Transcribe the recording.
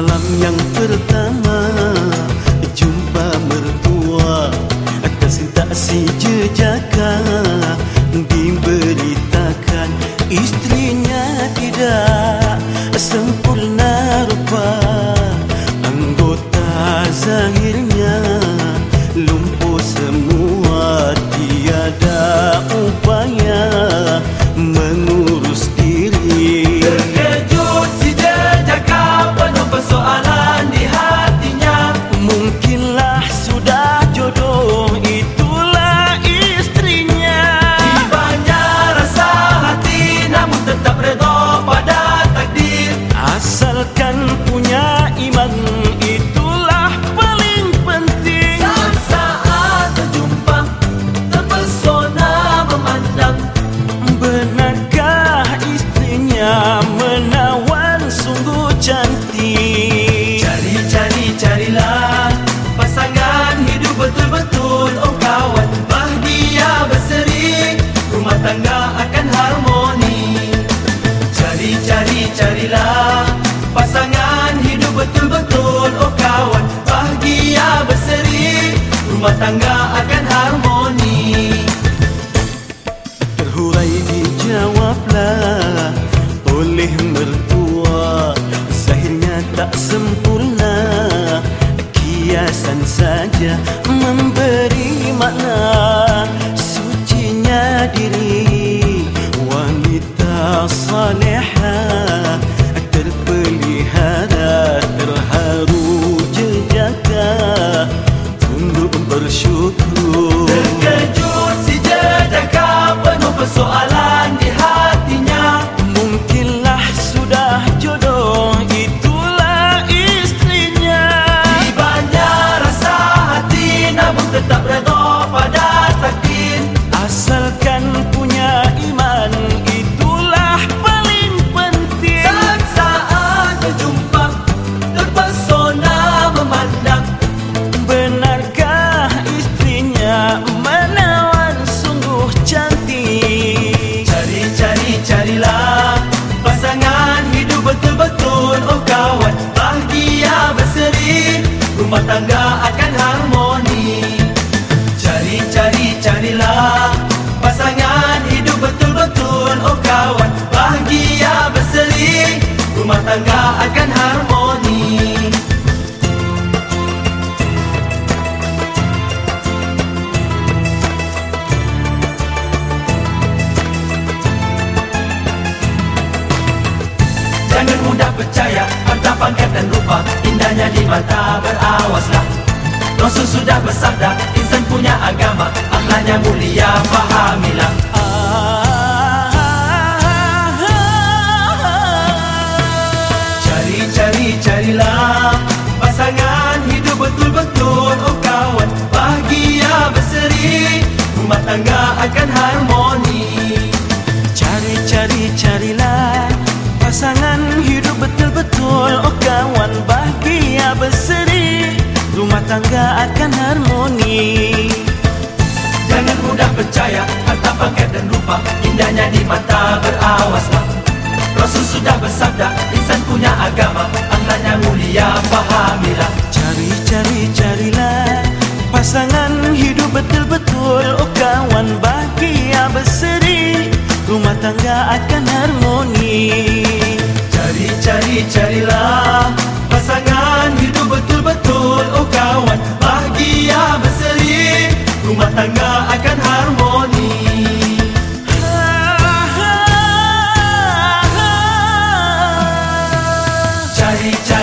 malam yang pertama. Jumpa mertua atas intasi jejaka. Diberitakan istrinya tidak sempurna rupa. Anggota zahir carilah pasangan hidup betul-betul. Oh kawan bahagia berseri. Rumah tangga akan harmoni. Terhurai dijawablah oleh mertua. Zahirnya tak sempurna Kiasan saja memberi makna. Sucinya diri wanita saleha bersyukur. Terkejut si jejaka penuh persoalan rumah tangga akan harmoni. Cari cari carilah pasangan hidup betul-betul. Oh kawan bahagia berseri rumah tangga akan harmoni Indahnya di mata berawaslah. Rasul sudah bersabda Insan punya agama Akhlaknya mulia fahamilah. Betul-betul. Oh kawan bahagia berseri. Rumah tangga akan tangga akan harmoni. Jangan mudah percaya harta pangkat dan rupa Indahnya di mata berawaslah Rasul sudah bersabda Insan punya agama Akhlaknya mulia fahamilah 자